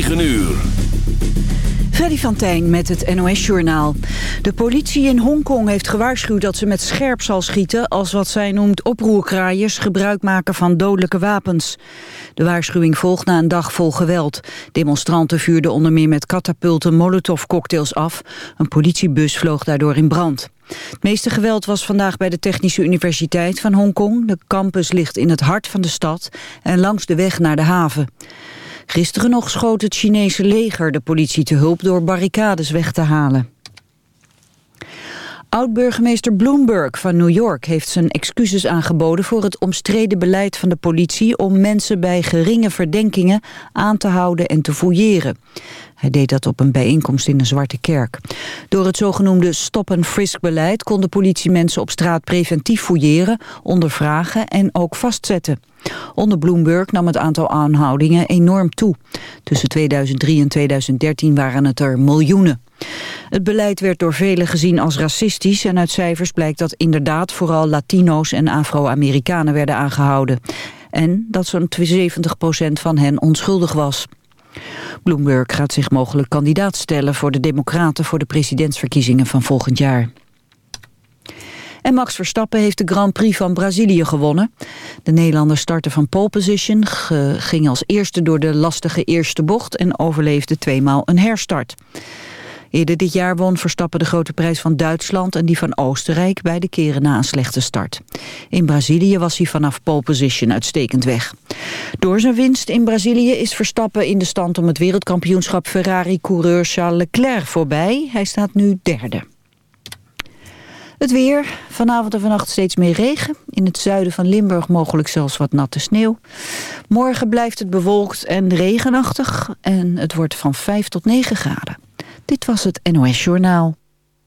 9 uur. Freddy met het NOS-journaal. De politie in Hongkong heeft gewaarschuwd dat ze met scherp zal schieten... als wat zij noemt oproerkraaiers gebruik maken van dodelijke wapens. De waarschuwing volgt na een dag vol geweld. Demonstranten vuurden onder meer met katapulten molotovcocktails af. Een politiebus vloog daardoor in brand. Het meeste geweld was vandaag bij de Technische Universiteit van Hongkong. De campus ligt in het hart van de stad en langs de weg naar de haven. Gisteren nog schoot het Chinese leger de politie te hulp door barricades weg te halen. Oud-burgemeester Bloomberg van New York heeft zijn excuses aangeboden voor het omstreden beleid van de politie om mensen bij geringe verdenkingen aan te houden en te fouilleren. Hij deed dat op een bijeenkomst in een zwarte kerk. Door het zogenoemde stop-and-frisk-beleid kon de politie mensen op straat preventief fouilleren, ondervragen en ook vastzetten. Onder Bloomberg nam het aantal aanhoudingen enorm toe. Tussen 2003 en 2013 waren het er miljoenen. Het beleid werd door velen gezien als racistisch... en uit cijfers blijkt dat inderdaad vooral Latino's en Afro-Amerikanen werden aangehouden. En dat zo'n 70% van hen onschuldig was. Bloomberg gaat zich mogelijk kandidaat stellen voor de Democraten... voor de presidentsverkiezingen van volgend jaar. En Max Verstappen heeft de Grand Prix van Brazilië gewonnen. De Nederlander startte van pole position, ging als eerste door de lastige eerste bocht... en overleefde tweemaal een herstart. Eerder dit jaar won Verstappen de grote prijs van Duitsland en die van Oostenrijk beide keren na een slechte start. In Brazilië was hij vanaf pole position uitstekend weg. Door zijn winst in Brazilië is Verstappen in de stand om het wereldkampioenschap Ferrari-coureur Charles Leclerc voorbij. Hij staat nu derde. Het weer. Vanavond en vannacht steeds meer regen. In het zuiden van Limburg mogelijk zelfs wat natte sneeuw. Morgen blijft het bewolkt en regenachtig. En het wordt van 5 tot 9 graden. Dit was het NOS Journaal.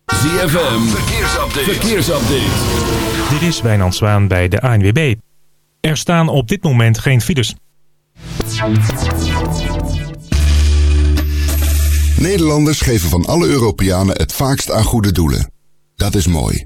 ZFM. Verkeersupdate. Verkeersupdate. Dit is Wijnand Zwaan bij de ANWB. Er staan op dit moment geen files. Nederlanders geven van alle Europeanen het vaakst aan goede doelen. Dat is mooi.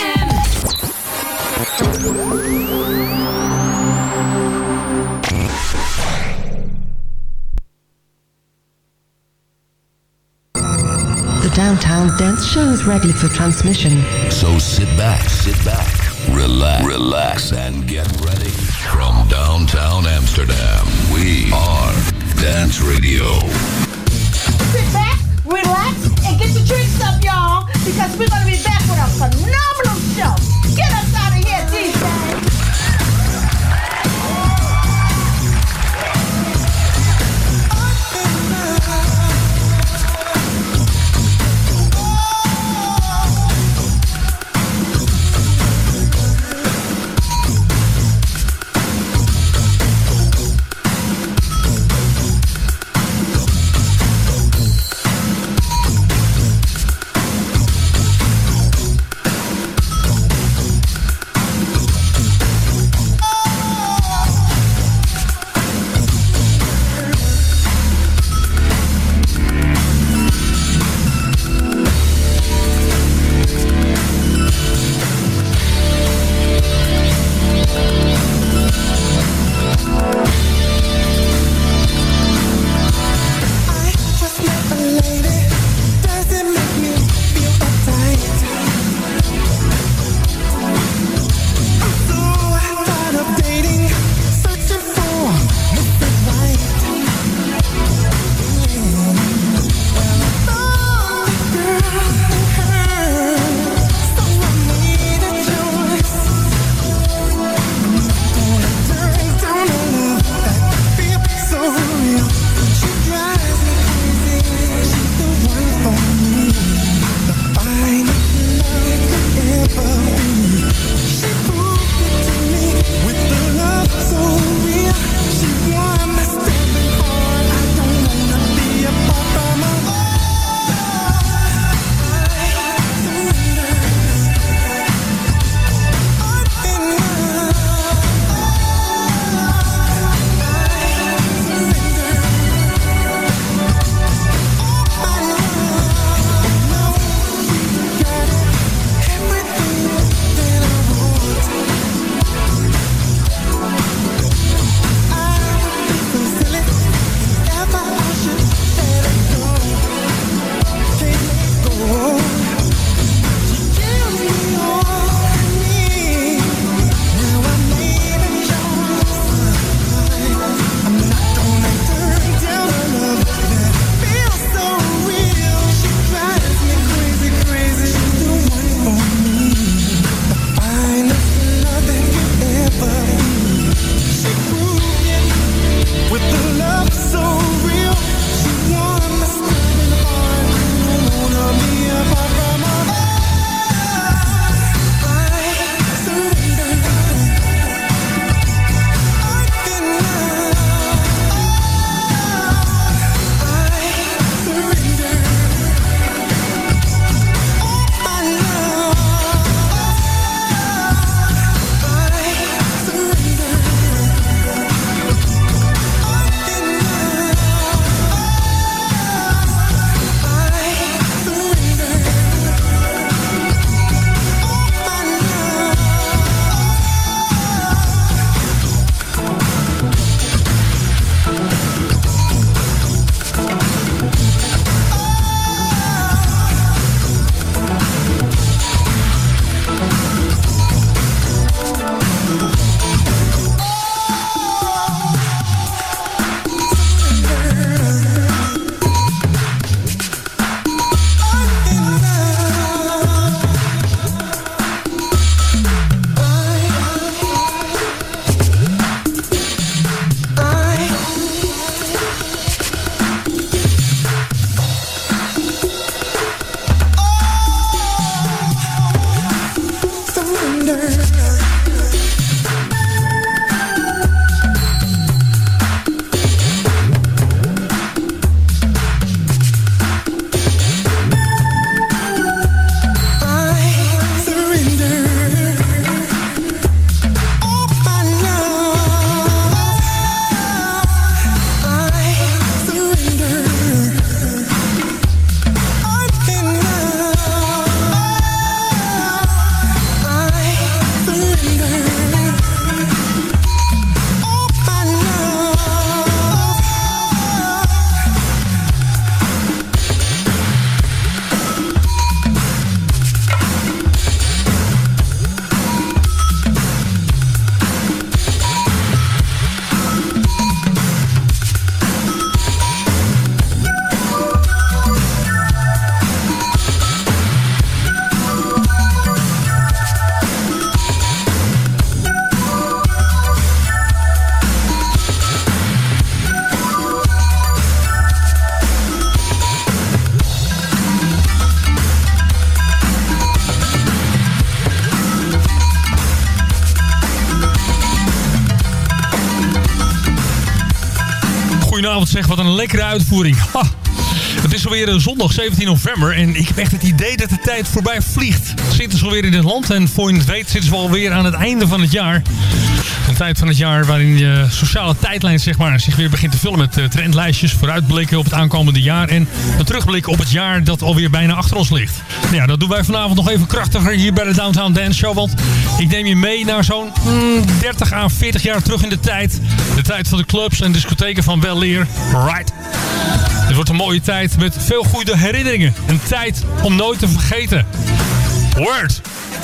The Downtown Dance Show is ready for transmission. So sit back, sit back, relax, relax, and get ready. From downtown Amsterdam, we are Dance Radio. Sit back, relax, and get your drinks up, y'all, because we're going to be back with a phenomenal show. Get us lekkere uitvoering. Het is alweer zondag 17 november en ik heb echt het idee dat de tijd voorbij vliegt. Zitten ze alweer in het land en voor je het weet zitten ze alweer aan het einde van het jaar. Een tijd van het jaar waarin je sociale tijdlijn zeg maar, zich weer begint te vullen met eh, trendlijstjes, vooruitblikken op het aankomende jaar en een terugblik op het jaar dat alweer bijna achter ons ligt. Nou ja, dat doen wij vanavond nog even krachtiger hier bij de Downtown Dance Show, want ik neem je mee naar zo'n mm, 30 à 40 jaar terug in de tijd. De tijd van de clubs en discotheken van Bel Air. Right. Wordt een mooie tijd met veel goede herinneringen. Een tijd om nooit te vergeten. Word.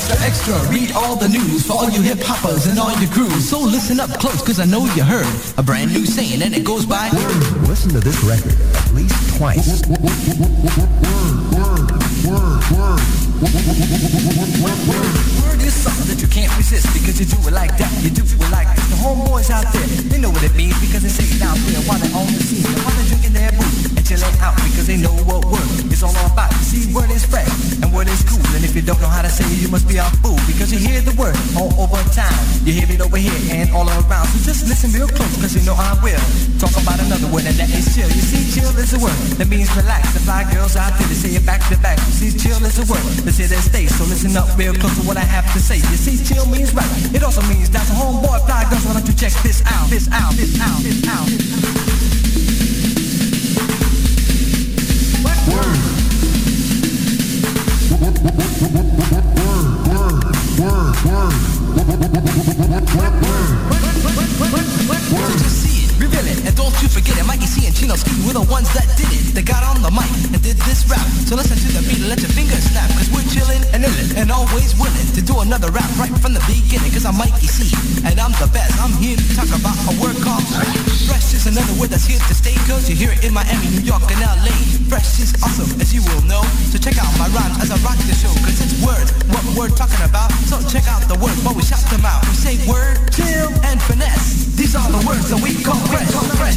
Extra, extra, read all the news for all you hip hoppers and all your crews. So listen up close, cause I know you heard a brand new saying, and it goes by. Listen to this record at least twice. Word word, word, word, word, word is something that you can't resist because you do it like that, you do it like this. The homeboys out there, they know what it means because they say it out there while they're on the scene. While they're drinking their booze and chilling out because they know what word is all about. You see, word is fresh and word is cool. And if you don't know how to say it, you must be fool because you hear the word all over town. You hear it over here and all around. So just listen real close because you know I will. Talk about another word and that is chill. You see, chill is a word that means relax. The fly girls out there, they say it back to back. You see, chill is a word that say that stay. So listen up real close to what I have to say. You see, chill means right. It also means that's a homeboy fly girls. Why don't you check this out? This out, this out, this out. You see it? Reveal it, and don't you forget it. Mikey C and Chino Ski were the ones that did it. They got on the mic and did this rap. So listen to the beat and let your fingers snap. Cause we're chillin' and illin' and always willing to do another rap right from the beginning. Cause I'm Mikey C and I'm the best. I'm here to talk about a word called fresh. is another word that's here to stay. Cause you hear it in Miami, New York, and LA. Fresh is awesome, as you will know. So check out my rhymes as I rock the show. Cause it's words, what we're talking about. So check out the words while we shout them out. We say word, chill, and finesse. These are the words that we call fresh. fresh.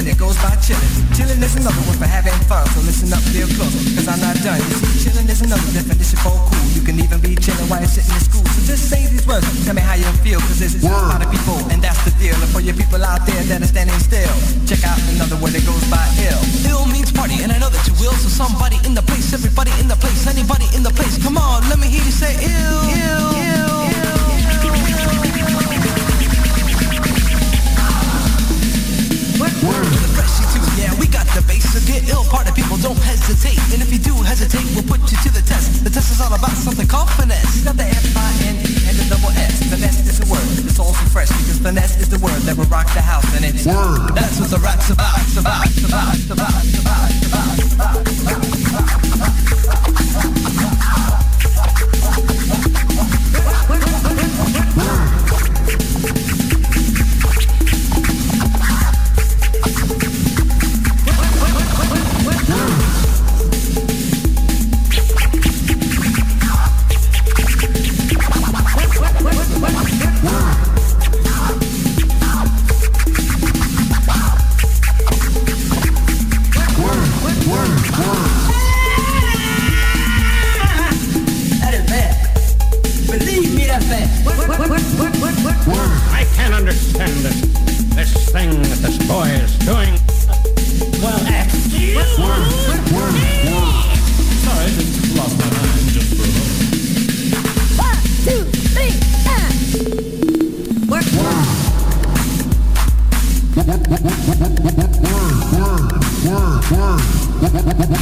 and it goes by chillin'. Chillin' is another word for having fun, so listen up real close, cause I'm not done. You see, chillin' is another definition for cool. You can even be chillin' while you're sitting in school. So just say these words, tell me how you feel, cause it's a lot of people, and that's the deal. And for your people out there that are standing still, check out another word that goes by ill. Ill means party, and I know that you will, so somebody in the place, everybody in the place, anybody in the place. Come on, let me hear you say ill, ill, ill, ill. The freshie too, yeah, we got the bass. So get ill, party people, don't hesitate. And if you do hesitate, we'll put you to the test. The test is all about something called finesse. You got the F-I-N-E and the double S. Finesse is a word, it's also fresh because finesse is the word that will rock the house and it's word. That's what the rap's about, about, about, about, about, about, it's about, it's about.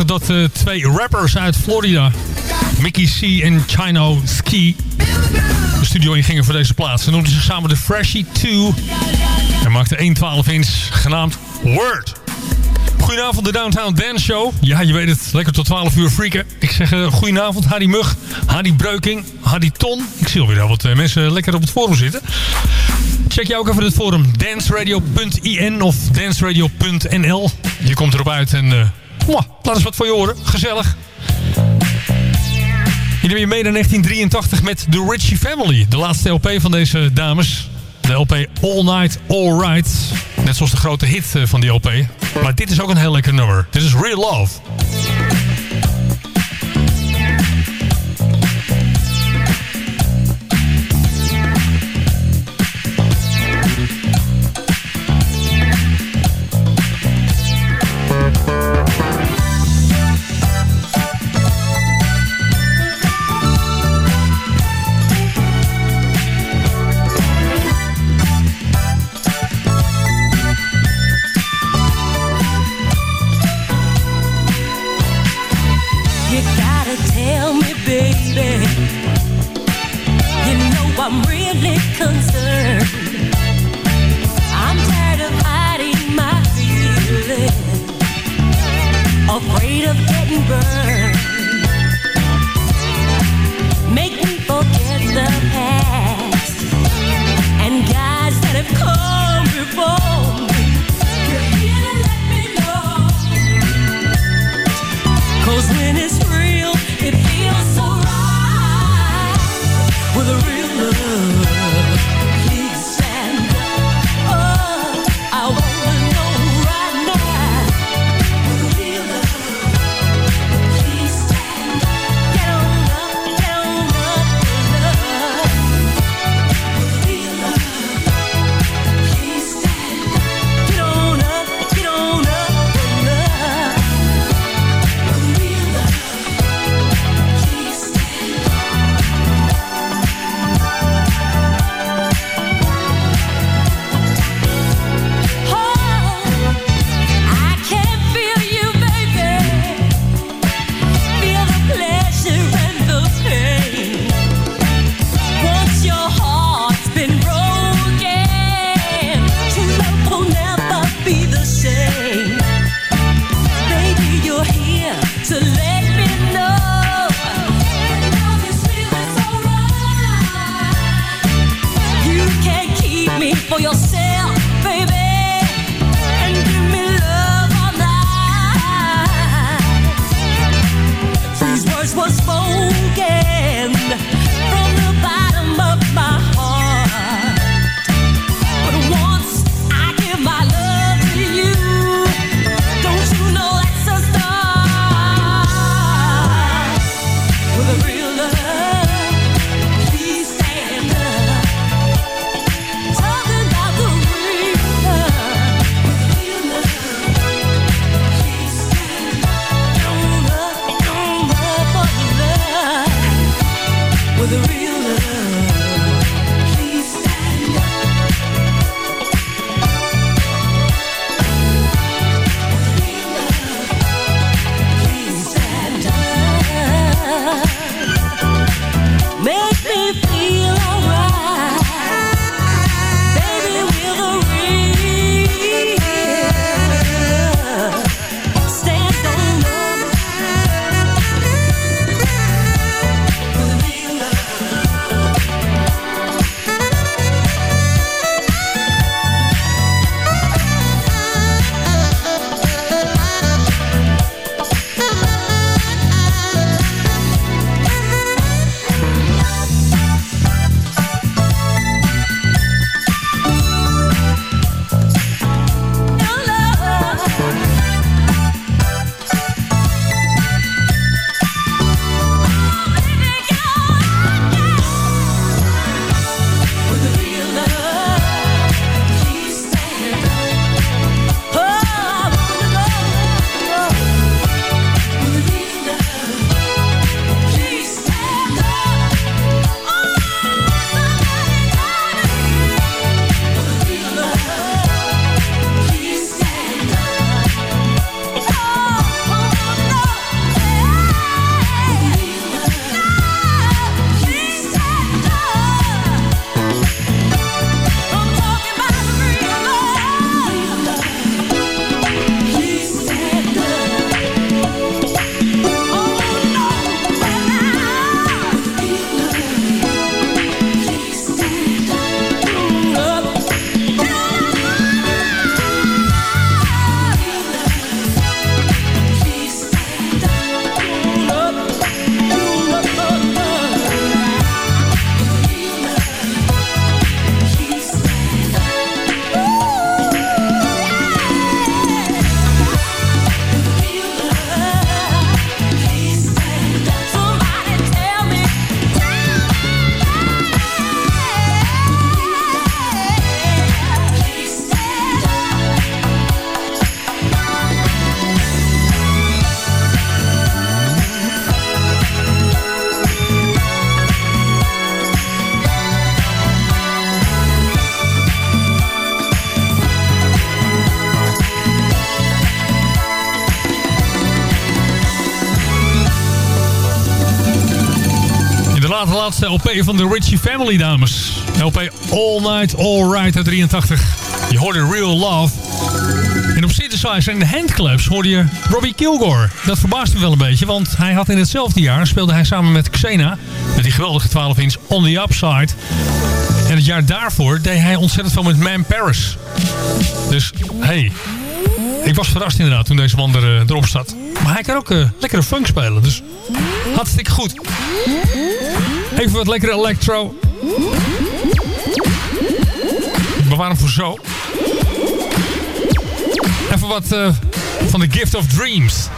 1986 dat uh, twee rappers uit Florida, Mickey C en Chino Ski, de studio ingingen voor deze plaats. Ze noemden zich samen de Freshie 2 en maakten 1 12 inch genaamd Word. Goedenavond, de Downtown Dance Show. Ja, je weet het, lekker tot 12 uur freaken. Ik zeg uh, goedenavond, Hardy Mug, Hardy Breuking, Hardy Ton. Ik zie alweer wat uh, mensen lekker op het forum zitten. Check je ook even het forum danceradio.in of danceradio.nl. Je komt erop uit en laat eens wat voor je horen. Gezellig. Neem je mee naar 1983 met The Richie Family. De laatste LP van deze dames. De LP All Night All Right. Net zoals de grote hit van die LP. Maar dit is ook een heel lekker nummer. Dit is Real Love. Laatste LP van de Richie Family, dames. LP All Night All Right uit 83. Je hoorde Real Love. En op synthesizer en de handclaps hoorde je Robbie Kilgore. Dat verbaast me wel een beetje, want hij had in hetzelfde jaar... speelde hij samen met Xena, met die geweldige 12-inch On The Upside. En het jaar daarvoor deed hij ontzettend veel met Man Paris. Dus, hey, ik was verrast inderdaad toen deze man er, eh, erop zat. Maar hij kan ook uh, lekkere funk spelen, dus hartstikke goed. Even wat lekkere electro. Bewaar hem voor zo. Even wat uh, van The Gift of Dreams.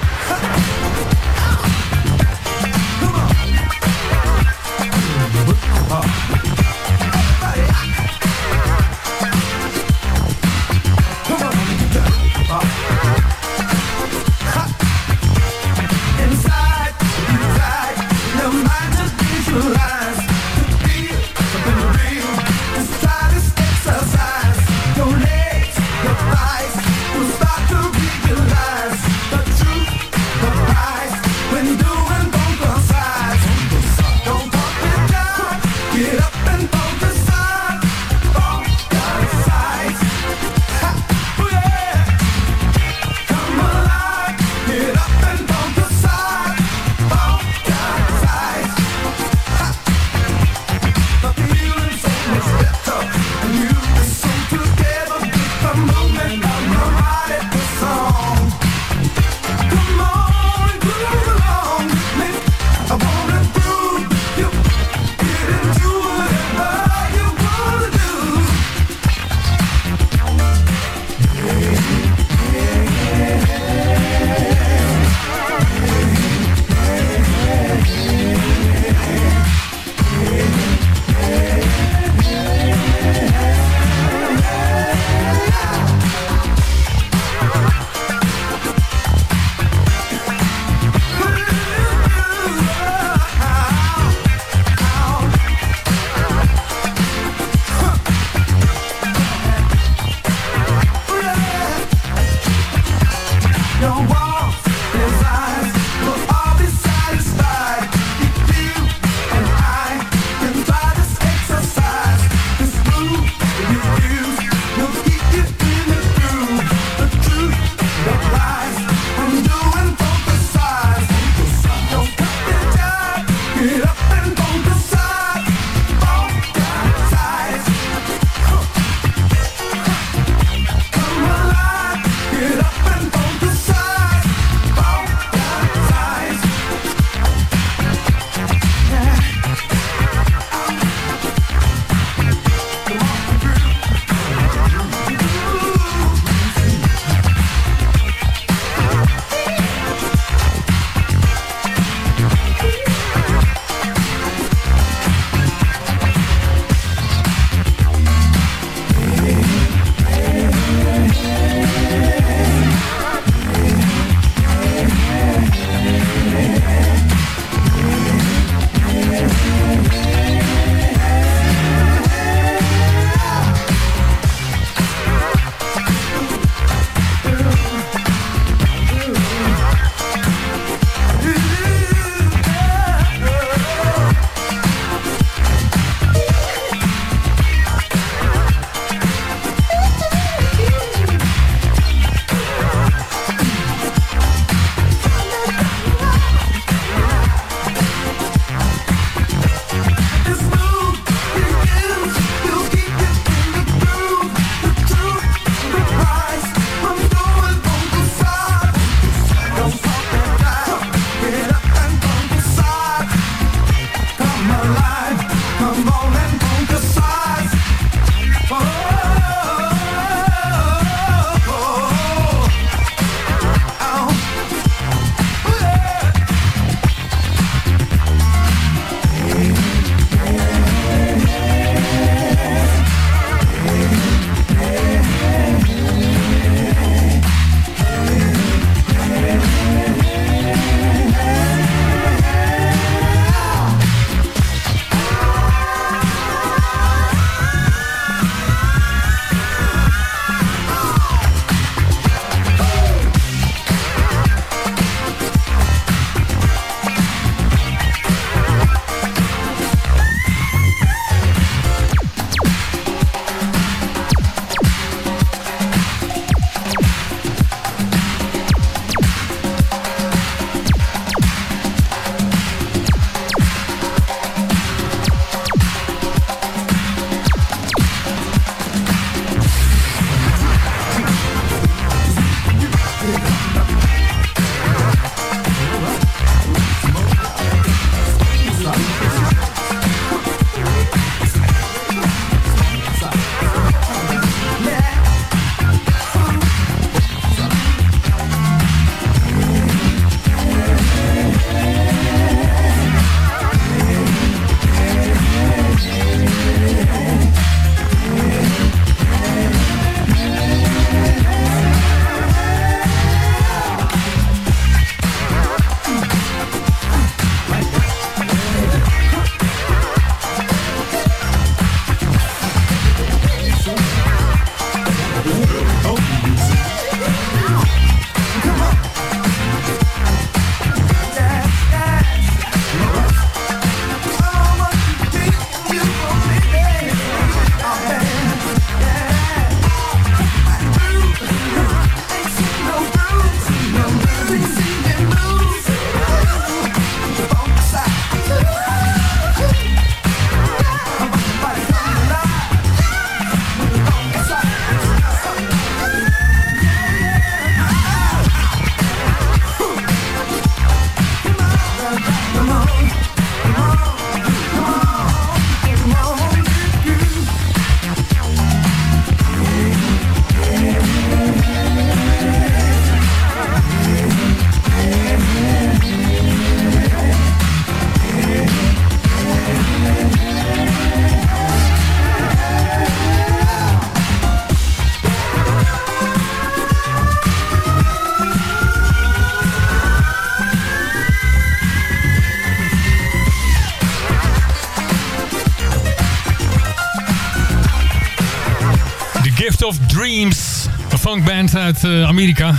Uit eh, Amerika.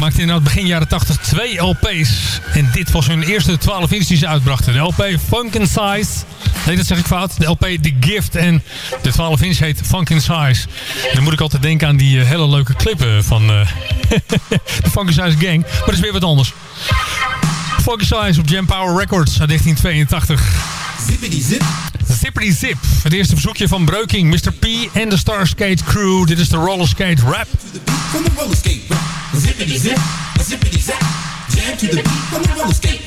Maakte inderdaad begin jaren 80 twee LP's. En dit was hun eerste 12 inch die ze uitbrachten. De LP Funkin' Size. Nee, dat zeg ik fout. De LP The Gift. En de 12 inch heet Funkin' Size. En dan moet ik altijd denken aan die eh, hele leuke clippen van eh, de Funkin' Size Gang. Maar dat is weer wat anders. Funkin' Size op Jam Power Records uit 1982. Zippity zip. Zippity Zip. Het eerste verzoekje van Breuking, Mr. P en de Starskate Crew. Dit is de Roller Skate Rap. Zippity zip. a Zippity zap. Jam to the beat from the roller skate.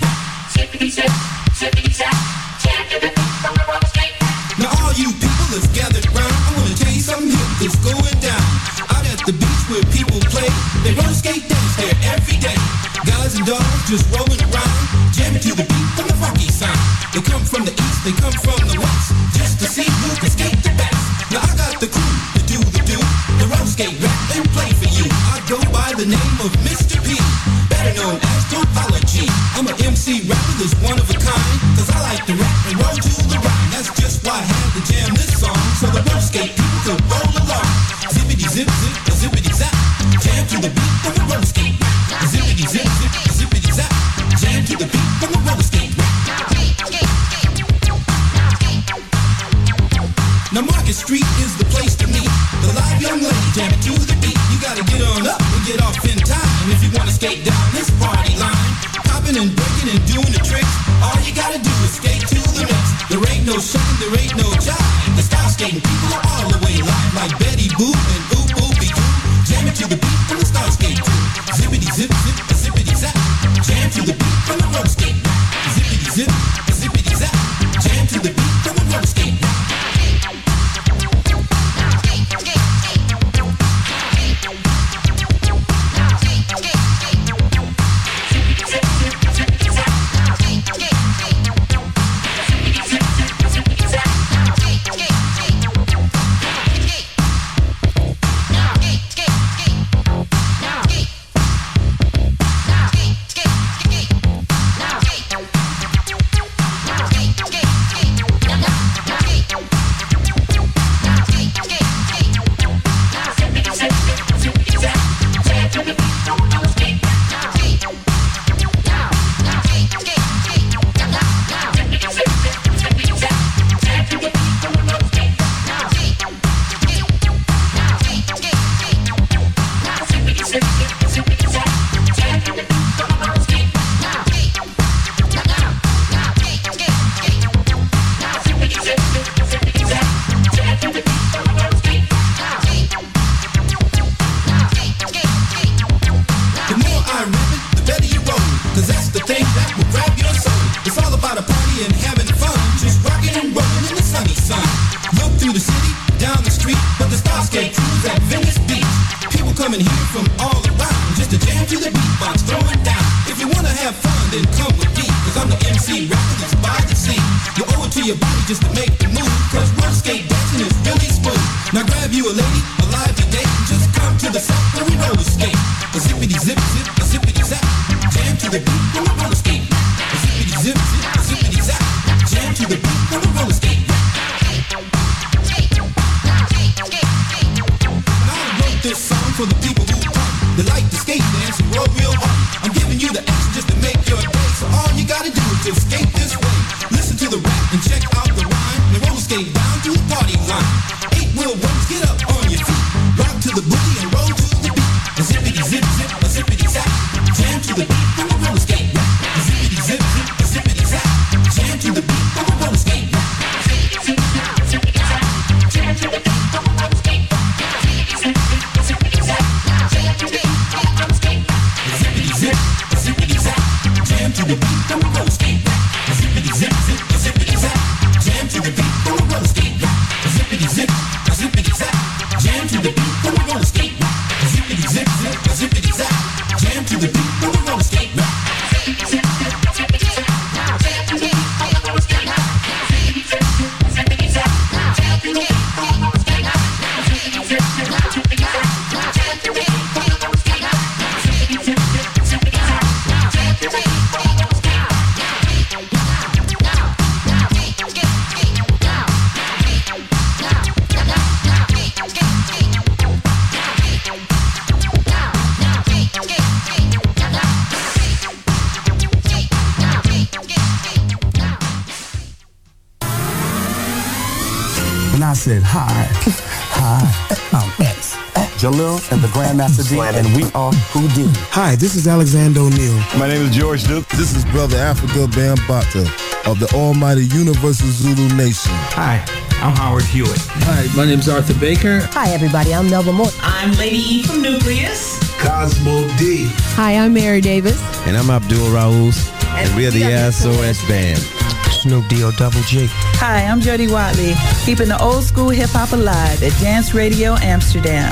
Zippity zip. Zippity zap. Jam to the beat from the roller skate. Now all you people that's gathered round, I wanna tell you something hip that's going down. Out at the beach where people play, they roller skate dance there every day. Guys and dolls just rolling around, jamming to the beat from the funky sound. They come from the east, they come from the west, just to see who can skate the best. Now I got the crew to do the do, the roller skate rap and play for you. I go by the name of Mr. P, better known as Topology. I'm an MC rapper that's one of a kind, cause I like to rap and roll to the rhyme. That's just why I had to jam this song, so the roller skate people could roll along. Zippity zip zip, zippity skate down this party line. Popping and breaking and doing the tricks. All you gotta do is skate to the mix. There ain't no shucking, there ain't no jive. The style skating people are all to the beat Jalil and the Grandmaster D, and we are Houdini. Hi, this is Alexander O'Neill. My name is George Duke. This is Brother Africa Bambata of the Almighty Universal Zulu Nation. Hi, I'm Howard Hewitt. Hi, my name's Arthur Baker. Hi, everybody. I'm Melba Moore. I'm Lady E from Nucleus. Cosmo D. Hi, I'm Mary Davis. And I'm Abdul Raouz. And, we're the SOS Band. Snoop D-O Double G. Hi, I'm Jody Watley, keeping the old school hip hop alive at Dance Radio Amsterdam.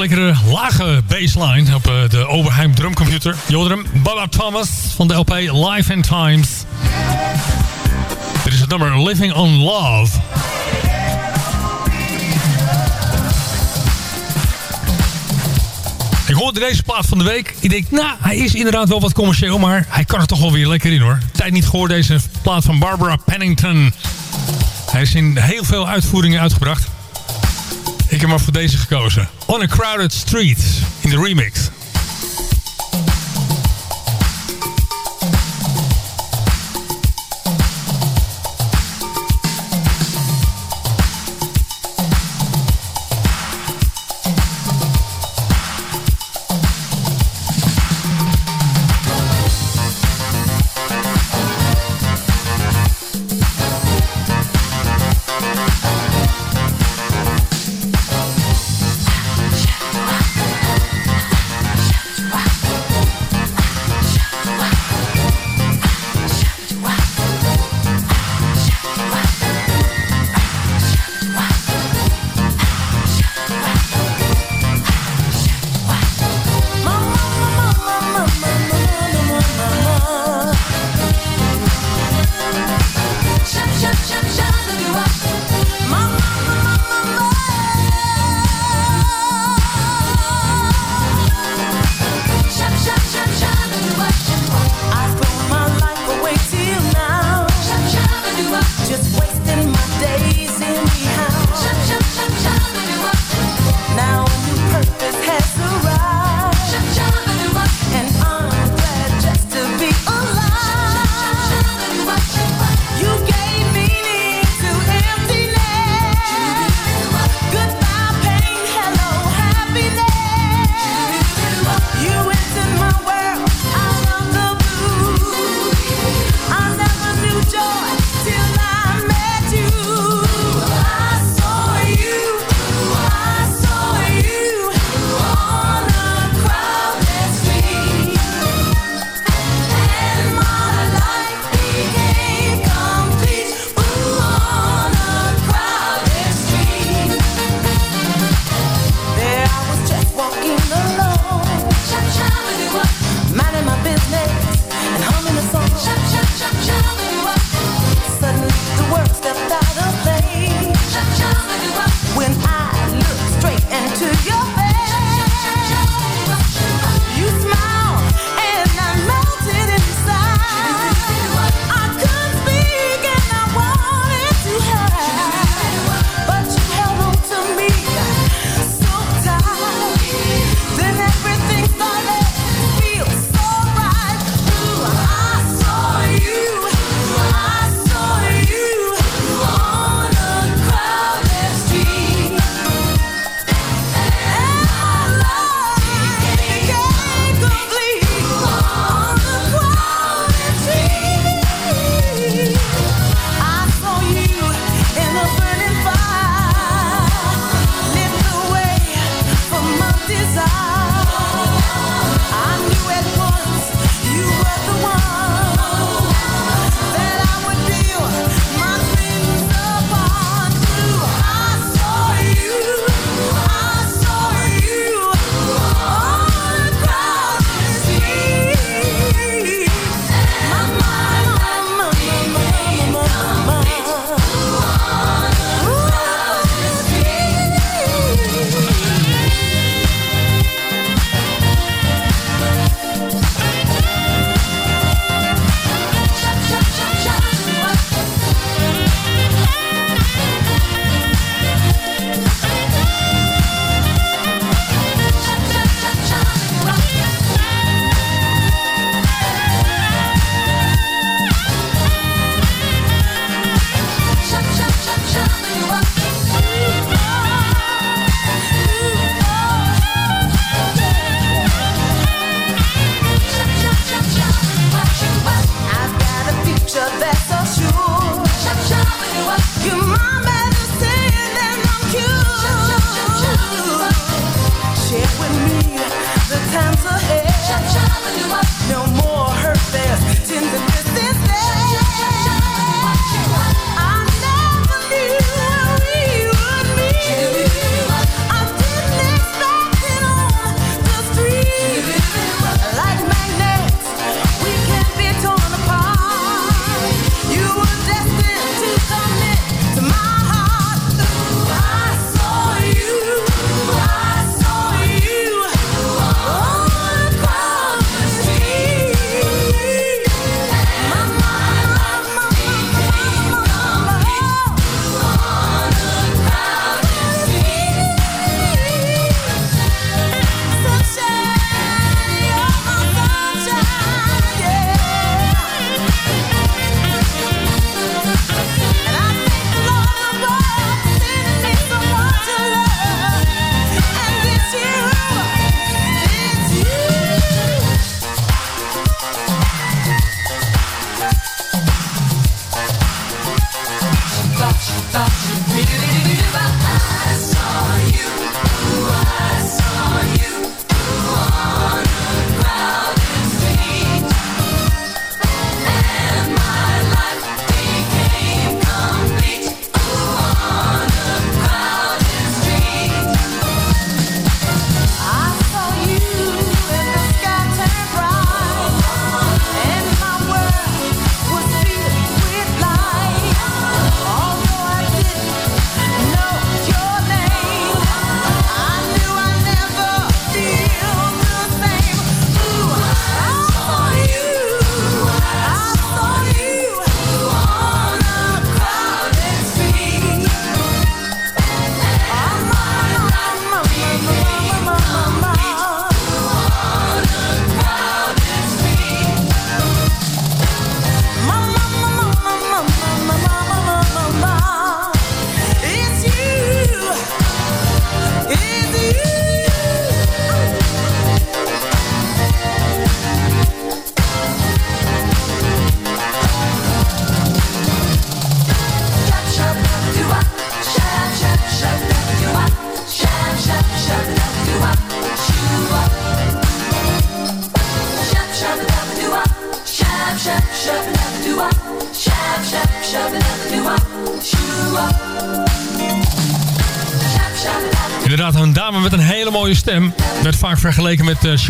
Lekkere lage bassline op uh, de Oberheim drumcomputer. Jodrum, Baba Thomas van de LP Life and Times. Dit is het nummer Living on Love. Ik hoorde deze plaat van de week. Ik denk, nou, hij is inderdaad wel wat commercieel, maar hij kan er toch wel weer lekker in hoor. Tijd niet gehoord deze plaat van Barbara Pennington. Hij is in heel veel uitvoeringen uitgebracht. Ik heb maar voor deze gekozen. On a Crowded Street in de remix.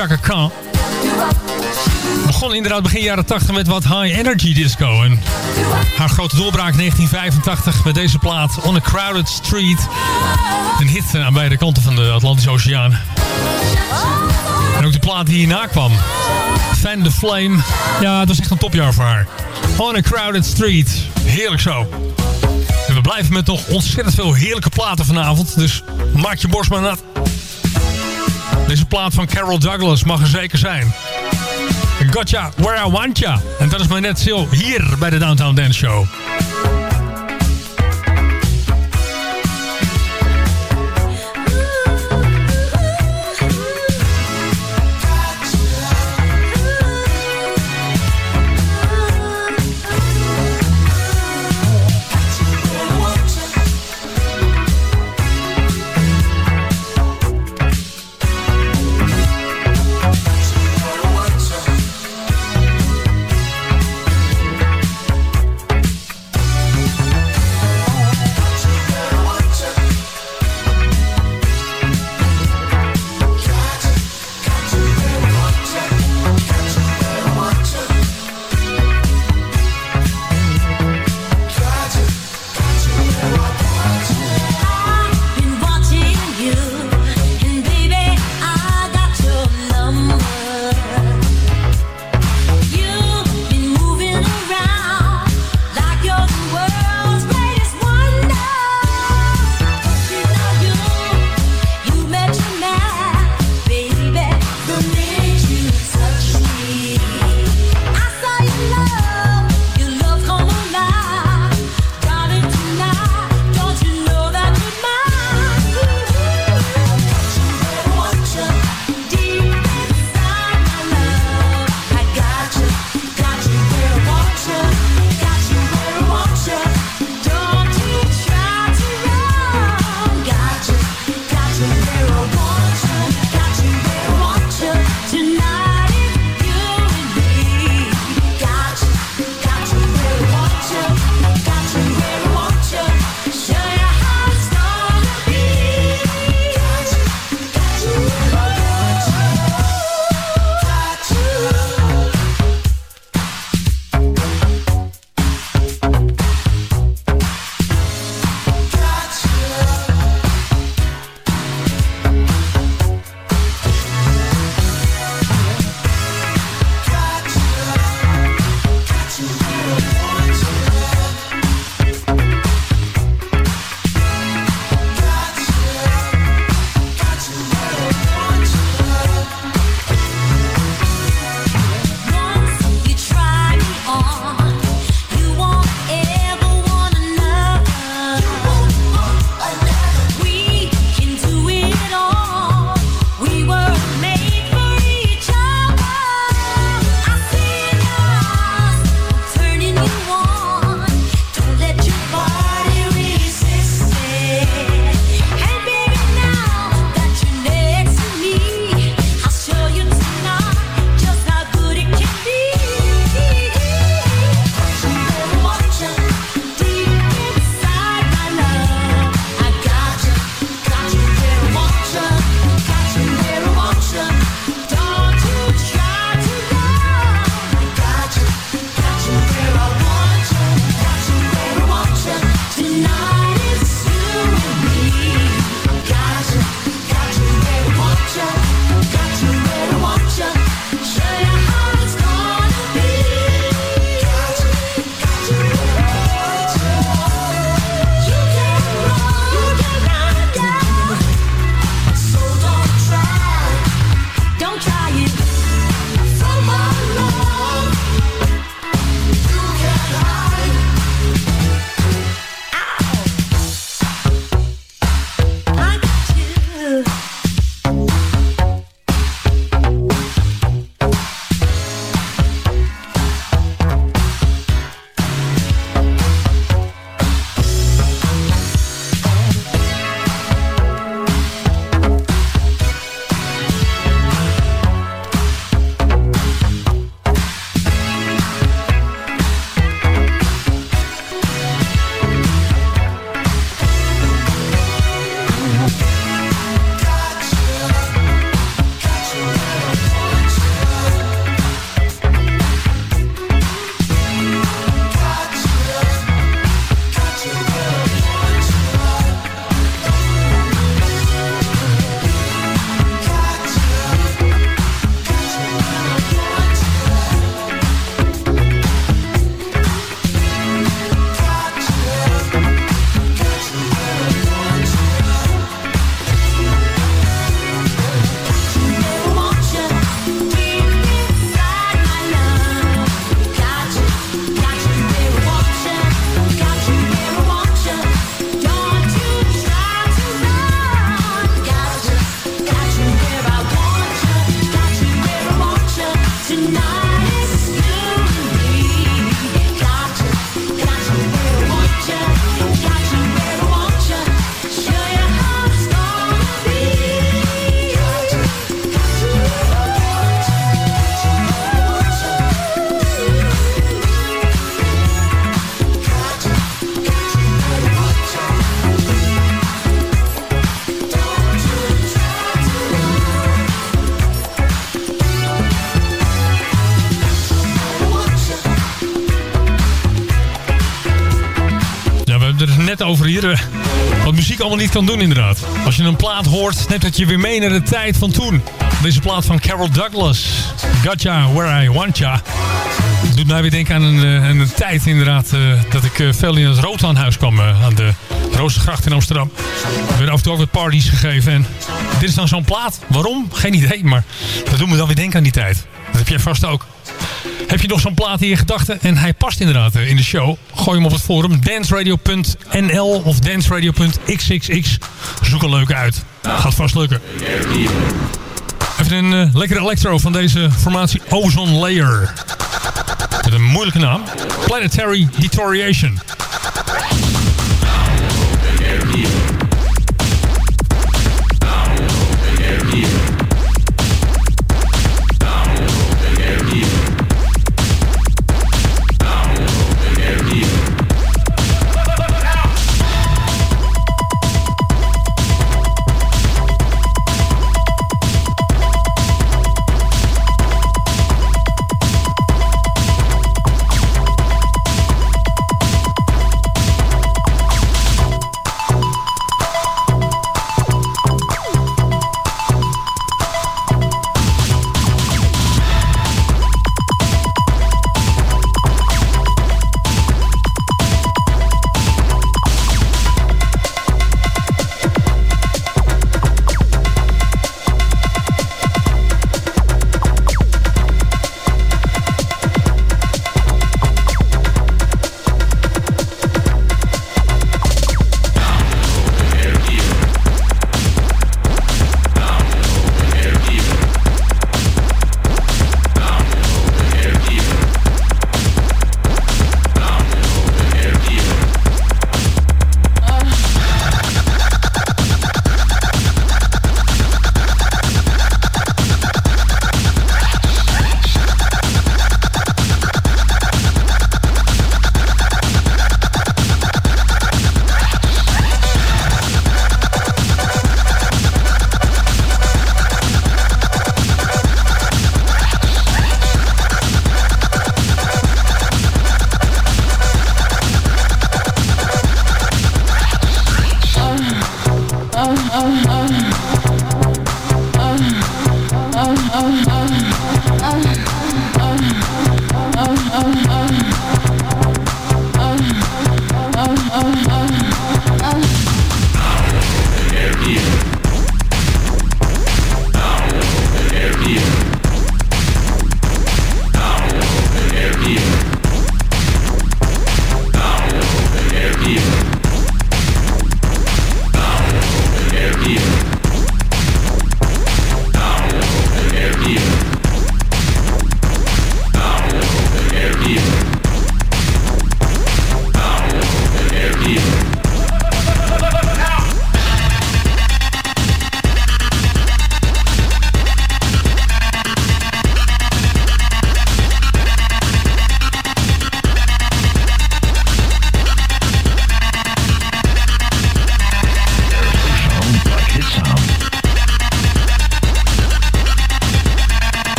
Chaka Khan. Begon inderdaad begin jaren 80 met wat high energy disco. En haar grote doorbraak 1985 met deze plaat On a Crowded Street. Een hit aan beide kanten van de Atlantische Oceaan. En ook de plaat die hierna kwam. Fan the Flame. Ja, het was echt een topjaar voor haar. On a Crowded Street. Heerlijk zo. En we blijven met nog ontzettend veel heerlijke platen vanavond. Dus maak je borst maar nat. Deze plaat van Carol Douglas mag er zeker zijn. Gotcha, Where I Want Ya. En dat is maar net zo hier bij de Downtown Dance Show. Muziek allemaal niet kan doen inderdaad. Als je een plaat hoort, neemt het je weer mee naar de tijd van toen. Deze plaat van Carol Douglas. Gotcha, Where I Want Ya. Doet mij weer denken aan een, eh, een tijd inderdaad eh, dat ik eh, veel in het Roodhaanhuis kwam aan de Rozengracht in Amsterdam. Er werden af en toe ook wat parties gegeven en dit is dan zo'n plaat. Waarom? Geen idee, maar dat doet me dan weer denken aan die tijd. Dat heb jij vast ook. Heb je nog zo'n plaat in je gedachten en hij past inderdaad in de show? Gooi hem op het forum danceradio.nl of danceradio.xxx. Zoek een leuke uit. Gaat vast lukken. Even een eh, lekkere electro van deze formatie Ozone Layer. Met een moeilijke naam. Planetary Deterioration.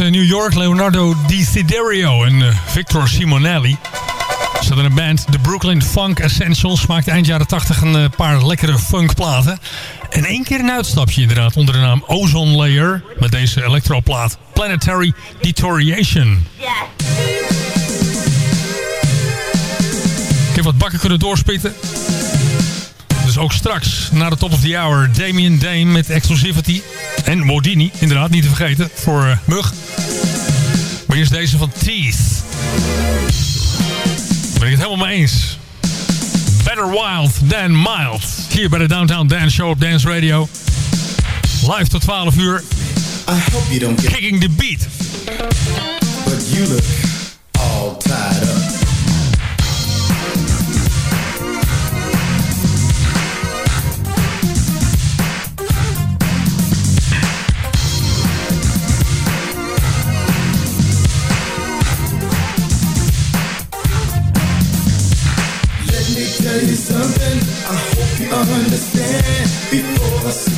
Eh, New York, Leonardo DiCiderio en eh, Victor Simonelli. Ze hadden een band, de Brooklyn Funk Essentials. Maakte eind jaren 80 een eh, paar lekkere funkplaten. En één keer een uitstapje inderdaad onder de naam Ozone Layer. Met deze electroplaat Planetary Deterioration. Ik heb wat bakken kunnen doorspitten. Dus ook straks, na de top of the hour, Damien Dame met Exclusivity. En Modini, inderdaad, niet te vergeten, voor Mug. Eerst deze van Teeth. Daar ben ik het helemaal mee eens. Better wild than mild. Hier bij de Downtown Dance Show op Dance Radio. Live tot 12 uur. I hope you don't get Kicking the beat. but you look all tied before situation